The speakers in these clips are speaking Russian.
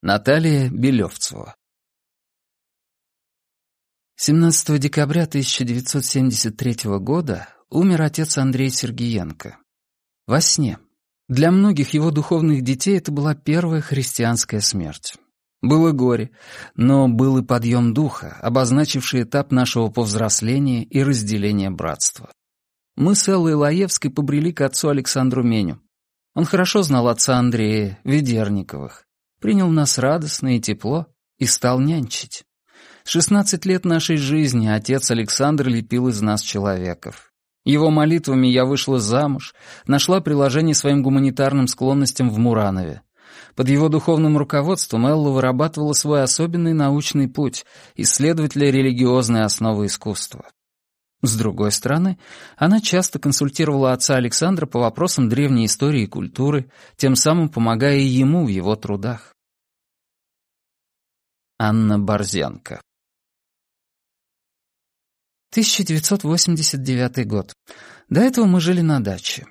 Наталья Белевцева 17 декабря 1973 года умер отец Андрей Сергиенко. Во сне. Для многих его духовных детей это была первая христианская смерть. Было горе, но был и подъем духа, обозначивший этап нашего повзросления и разделения братства. Мы с Эллой Лаевской побрели к отцу Александру Меню. Он хорошо знал отца Андрея, Ведерниковых принял нас радостно и тепло и стал нянчить. Шестнадцать лет нашей жизни отец Александр лепил из нас человеков. Его молитвами я вышла замуж, нашла приложение своим гуманитарным склонностям в Муранове. Под его духовным руководством Элла вырабатывала свой особенный научный путь — исследователя религиозной основы искусства. С другой стороны, она часто консультировала отца Александра по вопросам древней истории и культуры, тем самым помогая ему в его трудах. Анна Борзенко 1989 год. До этого мы жили на даче.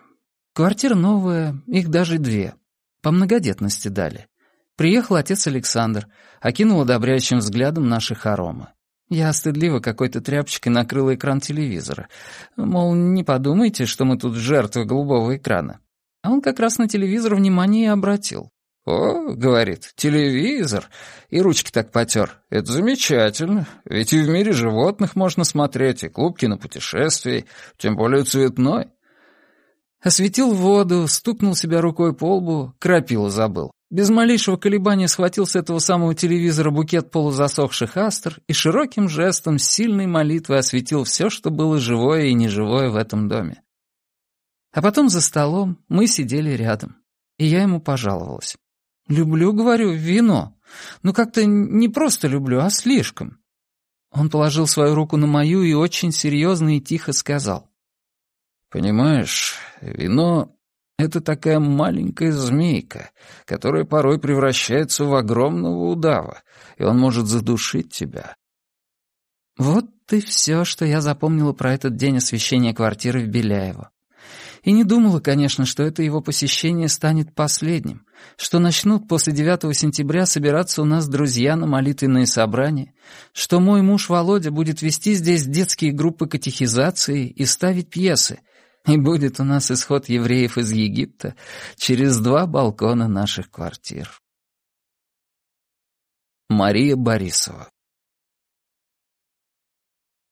Квартира новая, их даже две. По многодетности дали. Приехал отец Александр, окинул одобряющим взглядом наши хоромы. Я стыдливо какой-то тряпочкой накрыла экран телевизора. Мол, не подумайте, что мы тут жертвы голубого экрана. А он как раз на телевизор внимание и обратил. «О, — говорит, — телевизор!» И ручки так потер. «Это замечательно, ведь и в мире животных можно смотреть, и клуб кинопутешествий, тем более цветной». Осветил воду, стукнул себя рукой по лбу, крапилу забыл. Без малейшего колебания схватил с этого самого телевизора букет полузасохших астр и широким жестом сильной молитвой осветил все, что было живое и неживое в этом доме. А потом за столом мы сидели рядом, и я ему пожаловалась. «Люблю, говорю, вино. Ну как-то не просто люблю, а слишком». Он положил свою руку на мою и очень серьезно и тихо сказал. «Понимаешь, вино это такая маленькая змейка, которая порой превращается в огромного удава, и он может задушить тебя. Вот и все, что я запомнила про этот день освещения квартиры в Беляево. И не думала, конечно, что это его посещение станет последним, что начнут после 9 сентября собираться у нас друзья на молитвенные собрания, что мой муж Володя будет вести здесь детские группы катехизации и ставить пьесы, и будет у нас исход евреев из Египта через два балкона наших квартир. Мария Борисова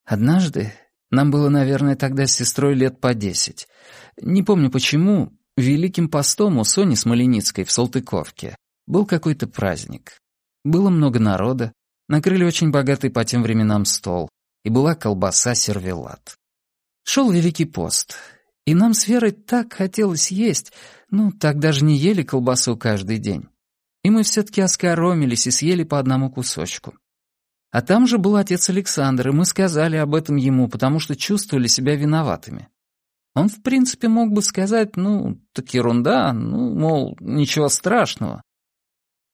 Однажды, нам было, наверное, тогда с сестрой лет по десять, не помню почему, Великим постом у Сони Смоленицкой в Салтыковке был какой-то праздник. Было много народа, накрыли очень богатый по тем временам стол, и была колбаса-сервелат. Шел Великий пост, и нам с Верой так хотелось есть, ну, так даже не ели колбасу каждый день. И мы все-таки оскоромились и съели по одному кусочку. А там же был отец Александр, и мы сказали об этом ему, потому что чувствовали себя виноватыми. Он, в принципе, мог бы сказать, ну, так ерунда, ну, мол, ничего страшного.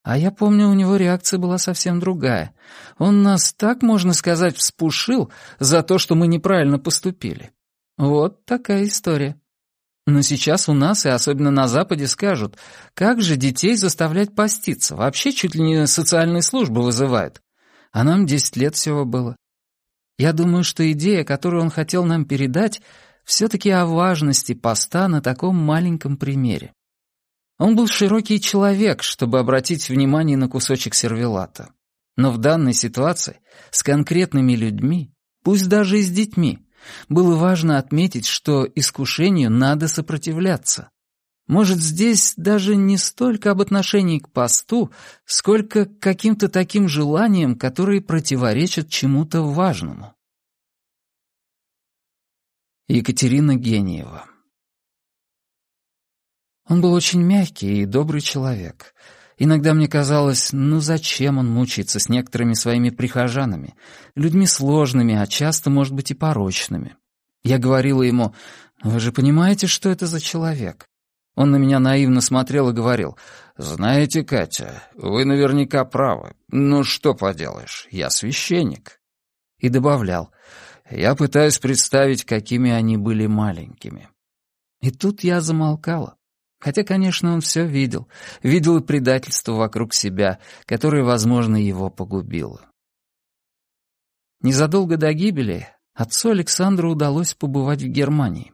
А я помню, у него реакция была совсем другая. Он нас так, можно сказать, вспушил за то, что мы неправильно поступили. Вот такая история. Но сейчас у нас, и особенно на Западе, скажут, как же детей заставлять поститься? Вообще чуть ли не социальные службы вызывают. А нам десять лет всего было. Я думаю, что идея, которую он хотел нам передать, все-таки о важности поста на таком маленьком примере. Он был широкий человек, чтобы обратить внимание на кусочек сервелата. Но в данной ситуации с конкретными людьми, пусть даже и с детьми, было важно отметить, что искушению надо сопротивляться. Может, здесь даже не столько об отношении к посту, сколько к каким-то таким желаниям, которые противоречат чему-то важному. Екатерина Гениева Он был очень мягкий и добрый человек — Иногда мне казалось, ну зачем он мучается с некоторыми своими прихожанами, людьми сложными, а часто, может быть, и порочными. Я говорила ему, вы же понимаете, что это за человек? Он на меня наивно смотрел и говорил, «Знаете, Катя, вы наверняка правы. Ну что поделаешь, я священник». И добавлял, «Я пытаюсь представить, какими они были маленькими». И тут я замолкала. Хотя, конечно, он все видел. Видел и предательство вокруг себя, которое, возможно, его погубило. Незадолго до гибели отцу Александру удалось побывать в Германии.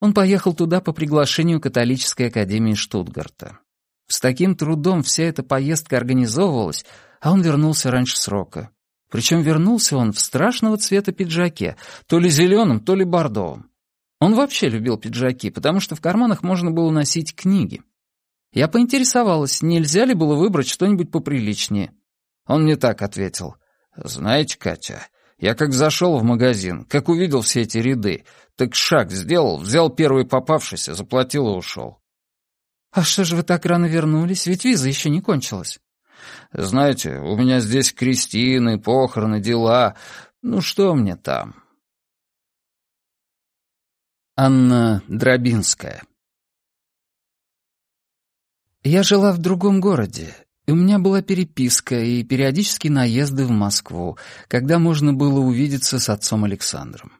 Он поехал туда по приглашению католической академии Штутгарта. С таким трудом вся эта поездка организовывалась, а он вернулся раньше срока. Причем вернулся он в страшного цвета пиджаке, то ли зеленым, то ли бордовым. Он вообще любил пиджаки, потому что в карманах можно было носить книги. Я поинтересовалась, нельзя ли было выбрать что-нибудь поприличнее. Он мне так ответил. «Знаете, Катя, я как зашел в магазин, как увидел все эти ряды, так шаг сделал, взял первый попавшийся, заплатил и ушел». «А что же вы так рано вернулись? Ведь виза еще не кончилась». «Знаете, у меня здесь крестины, похороны, дела. Ну что мне там?» Анна Дробинская Я жила в другом городе, и у меня была переписка и периодические наезды в Москву, когда можно было увидеться с отцом Александром.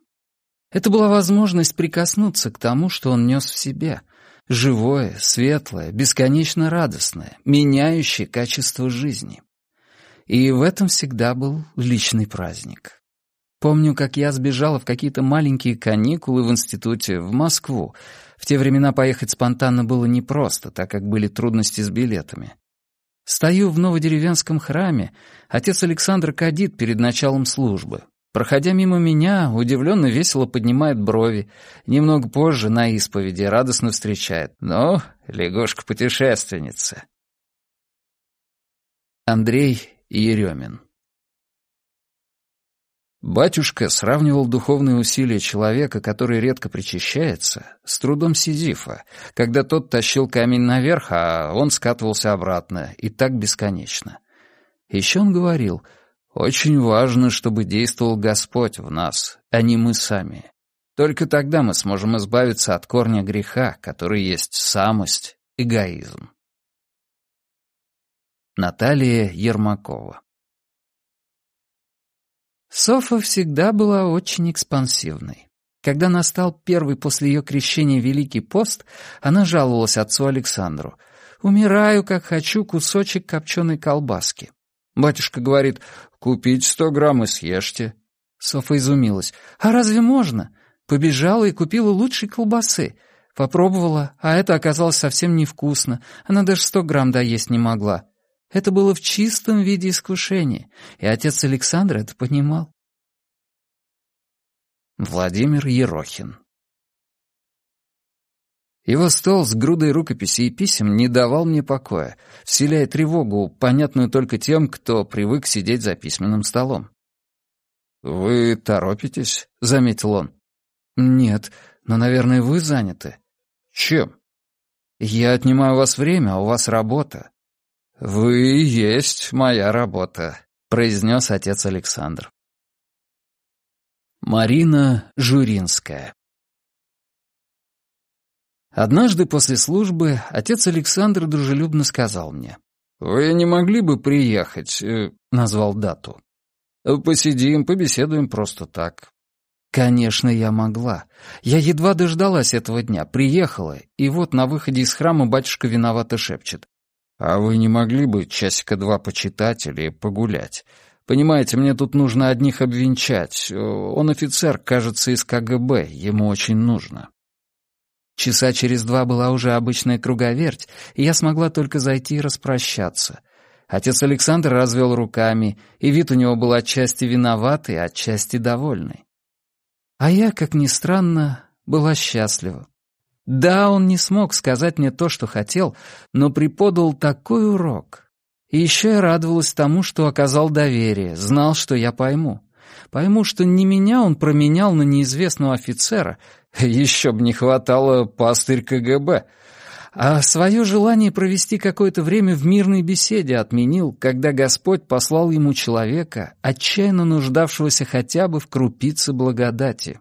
Это была возможность прикоснуться к тому, что он нес в себе — живое, светлое, бесконечно радостное, меняющее качество жизни. И в этом всегда был личный праздник. Помню, как я сбежала в какие-то маленькие каникулы в институте в Москву. В те времена поехать спонтанно было непросто, так как были трудности с билетами. Стою в новодеревенском храме, отец Александр кадит перед началом службы. Проходя мимо меня, удивленно весело поднимает брови. Немного позже на исповеди радостно встречает. «Ну, лягушка-путешественница». Андрей Еремин Батюшка сравнивал духовные усилия человека, который редко причащается, с трудом Сизифа, когда тот тащил камень наверх, а он скатывался обратно, и так бесконечно. Еще он говорил — очень важно, чтобы действовал Господь в нас, а не мы сами. Только тогда мы сможем избавиться от корня греха, который есть самость, эгоизм. Наталья Ермакова Софа всегда была очень экспансивной. Когда настал первый после ее крещения Великий пост, она жаловалась отцу Александру. «Умираю, как хочу, кусочек копченой колбаски». Батюшка говорит, купить сто грамм и съешьте. Софа изумилась. А разве можно? Побежала и купила лучшей колбасы. Попробовала, а это оказалось совсем невкусно. Она даже сто грамм доесть не могла. Это было в чистом виде искушения, и отец Александр это понимал. Владимир Ерохин его стол с грудой рукописей и писем не давал мне покоя, вселяя тревогу, понятную только тем, кто привык сидеть за письменным столом. «Вы торопитесь?» — заметил он. «Нет, но, наверное, вы заняты». «Чем?» «Я отнимаю у вас время, а у вас работа». «Вы есть моя работа», — произнес отец Александр. Марина Журинская Однажды после службы отец Александр дружелюбно сказал мне. «Вы не могли бы приехать?» э, — назвал дату. «Посидим, побеседуем просто так». Конечно, я могла. Я едва дождалась этого дня, приехала, и вот на выходе из храма батюшка виновато шепчет. «А вы не могли бы часика два почитать или погулять? Понимаете, мне тут нужно одних обвенчать. Он офицер, кажется, из КГБ, ему очень нужно». Часа через два была уже обычная круговерть, и я смогла только зайти и распрощаться. Отец Александр развел руками, и вид у него был отчасти виноватый, отчасти довольный. А я, как ни странно, была счастлива. Да, он не смог сказать мне то, что хотел, но преподал такой урок. И еще я радовалась тому, что оказал доверие, знал, что я пойму. Пойму, что не меня он променял на неизвестного офицера, еще бы не хватало пастырь КГБ. А свое желание провести какое-то время в мирной беседе отменил, когда Господь послал ему человека, отчаянно нуждавшегося хотя бы в крупице благодати.